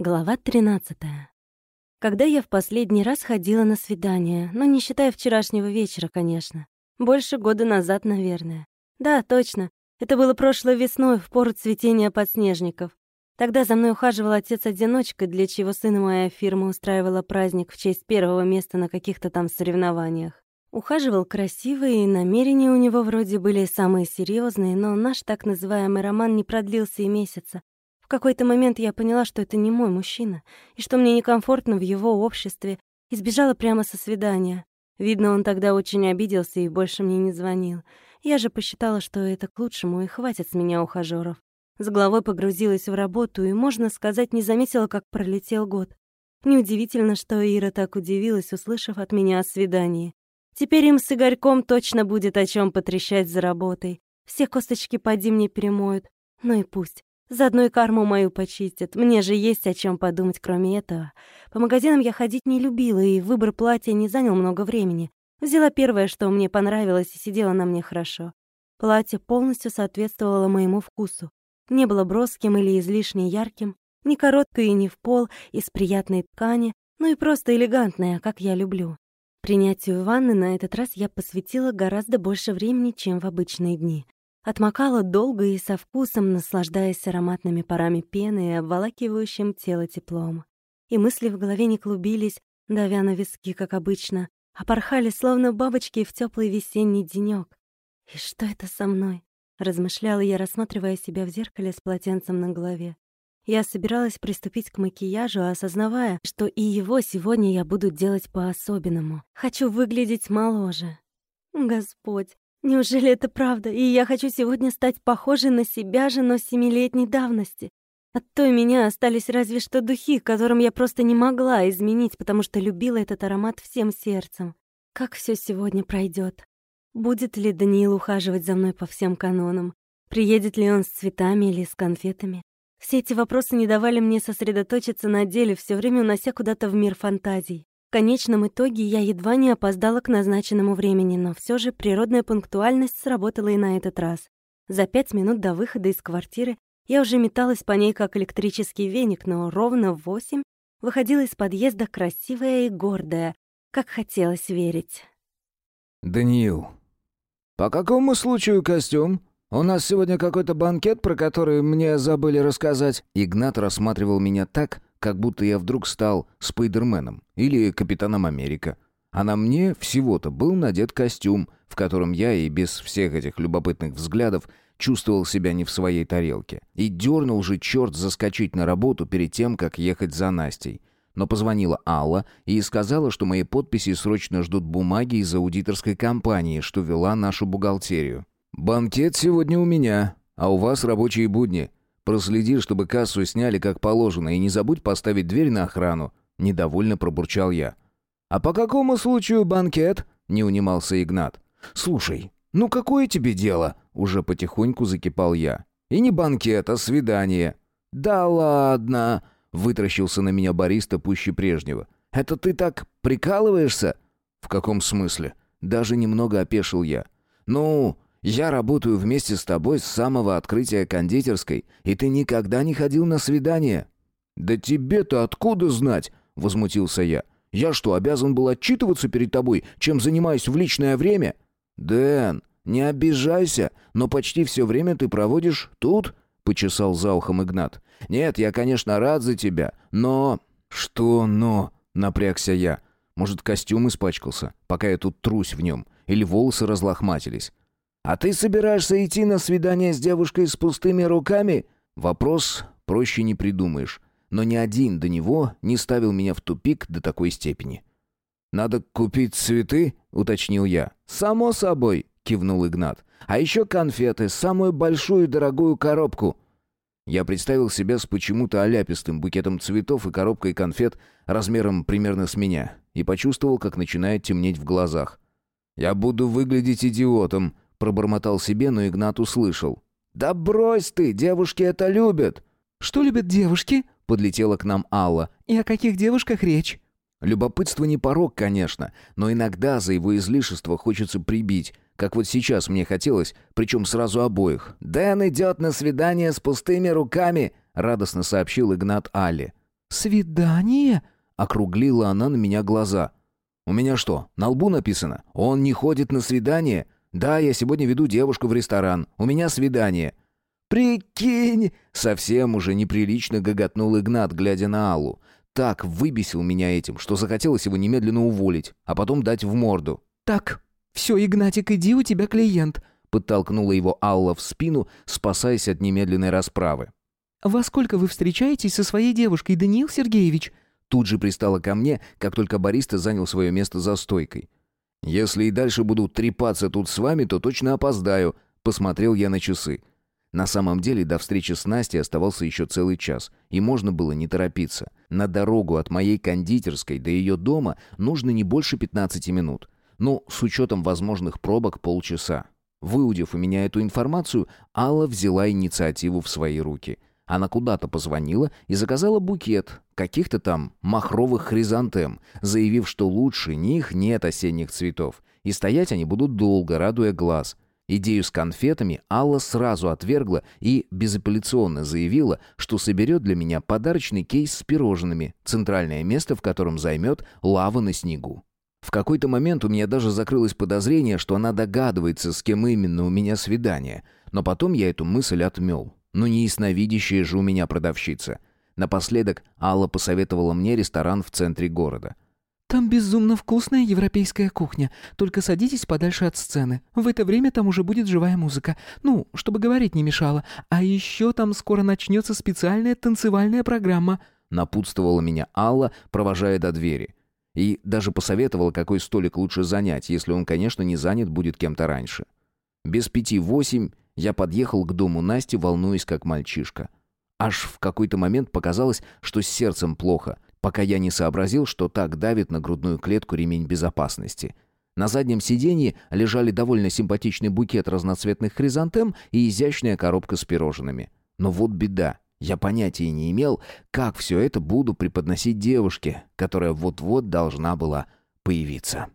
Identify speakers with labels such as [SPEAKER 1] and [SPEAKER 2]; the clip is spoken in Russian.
[SPEAKER 1] Глава 13. Когда я в последний раз ходила на свидание, но не считая вчерашнего вечера, конечно. Больше года назад, наверное. Да, точно. Это было прошлой весной, в пору цветения подснежников. Тогда за мной ухаживал отец-одиночка, для чего сына моя фирма устраивала праздник в честь первого места на каких-то там соревнованиях. Ухаживал красиво, и намерения у него вроде были самые серьезные, но наш так называемый роман не продлился и месяца, какой-то момент я поняла, что это не мой мужчина, и что мне некомфортно в его обществе, и сбежала прямо со свидания. Видно, он тогда очень обиделся и больше мне не звонил. Я же посчитала, что это к лучшему, и хватит с меня ухажёров. С головой погрузилась в работу, и, можно сказать, не заметила, как пролетел год. Неудивительно, что Ира так удивилась, услышав от меня о свидании. Теперь им с Игорьком точно будет о чем потрещать за работой. Все косточки поди мне перемоют. Ну и пусть. Заодно и карму мою почистят. Мне же есть о чем подумать, кроме этого. По магазинам я ходить не любила, и выбор платья не занял много времени. Взяла первое, что мне понравилось, и сидело на мне хорошо. Платье полностью соответствовало моему вкусу. Не было броским или излишне ярким, не короткое и не в пол, из приятной ткани, ну и просто элегантное, как я люблю. Принятию ванны на этот раз я посвятила гораздо больше времени, чем в обычные дни. Отмокала долго и со вкусом, наслаждаясь ароматными парами пены и обволакивающим тело теплом. И мысли в голове не клубились, давя на виски, как обычно, а порхали, словно бабочки в теплый весенний денёк. «И что это со мной?» — размышляла я, рассматривая себя в зеркале с полотенцем на голове. Я собиралась приступить к макияжу, осознавая, что и его сегодня я буду делать по-особенному. Хочу выглядеть моложе. Господь, Неужели это правда? И я хочу сегодня стать похожей на себя же, но семилетней давности. От той меня остались разве что духи, которым я просто не могла изменить, потому что любила этот аромат всем сердцем. Как все сегодня пройдет? Будет ли Даниил ухаживать за мной по всем канонам? Приедет ли он с цветами или с конфетами? Все эти вопросы не давали мне сосредоточиться на деле, все время унося куда-то в мир фантазий конечном итоге я едва не опоздала к назначенному времени, но все же природная пунктуальность сработала и на этот раз. За пять минут до выхода из квартиры я уже металась по ней, как электрический веник, но ровно в восемь выходила из подъезда красивая и гордая, как хотелось верить.
[SPEAKER 2] «Даниил, по какому случаю костюм? У нас сегодня какой-то банкет, про который мне забыли рассказать». Игнат рассматривал меня так, как будто я вдруг стал Спайдерменом или Капитаном Америка. А на мне всего-то был надет костюм, в котором я и без всех этих любопытных взглядов чувствовал себя не в своей тарелке. И дернул же черт заскочить на работу перед тем, как ехать за Настей. Но позвонила Алла и сказала, что мои подписи срочно ждут бумаги из аудиторской компании, что вела нашу бухгалтерию. «Банкет сегодня у меня, а у вас рабочие будни. Проследи, чтобы кассу сняли как положено, и не забудь поставить дверь на охрану», — недовольно пробурчал я. «А по какому случаю банкет?» — не унимался Игнат. «Слушай, ну какое тебе дело?» — уже потихоньку закипал я. «И не банкет, а свидание». «Да ладно!» — вытращился на меня бариста пуще прежнего. «Это ты так прикалываешься?» «В каком смысле?» Даже немного опешил я. «Ну, я работаю вместе с тобой с самого открытия кондитерской, и ты никогда не ходил на свидание». «Да тебе-то откуда знать?» — возмутился я. «Я что, обязан был отчитываться перед тобой, чем занимаюсь в личное время?» «Дэн, не обижайся, но почти все время ты проводишь тут?» — почесал за ухом Игнат. «Нет, я, конечно, рад за тебя, но...» «Что «но»?» — напрягся я. «Может, костюм испачкался, пока я тут трусь в нем, или волосы разлохматились. «А ты собираешься идти на свидание с девушкой с пустыми руками?» Вопрос проще не придумаешь, но ни один до него не ставил меня в тупик до такой степени. «Надо купить цветы?» — уточнил я. «Само собой», — кивнул Игнат. «А еще конфеты, самую большую дорогую коробку». Я представил себя с почему-то оляпистым букетом цветов и коробкой конфет размером примерно с меня и почувствовал, как начинает темнеть в глазах. «Я буду выглядеть идиотом», Пробормотал себе, но Игнат услышал. «Да брось ты, девушки это любят!»
[SPEAKER 3] «Что любят девушки?» — подлетела к нам Алла. «И о каких девушках речь?»
[SPEAKER 2] Любопытство не порог, конечно, но иногда за его излишество хочется прибить, как вот сейчас мне хотелось, причем сразу обоих.
[SPEAKER 4] «Дэн идет на свидание с пустыми руками», — радостно сообщил Игнат Алле.
[SPEAKER 3] «Свидание?»
[SPEAKER 2] — округлила она на меня глаза. «У меня что, на лбу написано? Он не ходит на свидание? Да, я сегодня веду девушку в ресторан. У меня свидание». «Прикинь!» — совсем уже неприлично гоготнул Игнат, глядя на Аллу. Так выбесил меня этим, что захотелось его немедленно уволить, а потом дать в морду.
[SPEAKER 3] «Так, все, Игнатик, иди, у тебя клиент», — подтолкнула его Алла в спину, спасаясь от немедленной расправы. «Во сколько вы встречаетесь со своей девушкой, Даниил Сергеевич?»
[SPEAKER 2] Тут же пристала ко мне, как только бариста занял свое место за стойкой. «Если и дальше буду трепаться тут с вами, то точно опоздаю», — посмотрел я на часы. На самом деле до встречи с Настей оставался еще целый час, и можно было не торопиться. На дорогу от моей кондитерской до ее дома нужно не больше 15 минут. Ну, с учетом возможных пробок полчаса. Выудив у меня эту информацию, Алла взяла инициативу в свои руки. Она куда-то позвонила и заказала букет, каких-то там махровых хризантем, заявив, что лучше них нет осенних цветов, и стоять они будут долго, радуя глаз – Идею с конфетами Алла сразу отвергла и безапелляционно заявила, что соберет для меня подарочный кейс с пирожными, центральное место в котором займет лава на снегу. В какой-то момент у меня даже закрылось подозрение, что она догадывается, с кем именно у меня свидание, но потом я эту мысль отмел. Ну не ясновидящая же у меня продавщица. Напоследок Алла посоветовала мне ресторан в центре города –
[SPEAKER 3] «Там безумно вкусная европейская кухня. Только садитесь подальше от сцены. В это время там уже будет живая музыка. Ну, чтобы говорить не мешало. А еще там скоро начнется специальная танцевальная программа».
[SPEAKER 2] Напутствовала меня Алла, провожая до двери. И даже посоветовала, какой столик лучше занять, если он, конечно, не занят будет кем-то раньше. Без пяти восемь я подъехал к дому Насти, волнуясь как мальчишка. Аж в какой-то момент показалось, что с сердцем плохо пока я не сообразил, что так давит на грудную клетку ремень безопасности. На заднем сиденье лежали довольно симпатичный букет разноцветных хризантем и изящная коробка с пирожными. Но вот беда. Я понятия не имел, как все это буду преподносить девушке, которая вот-вот должна была появиться.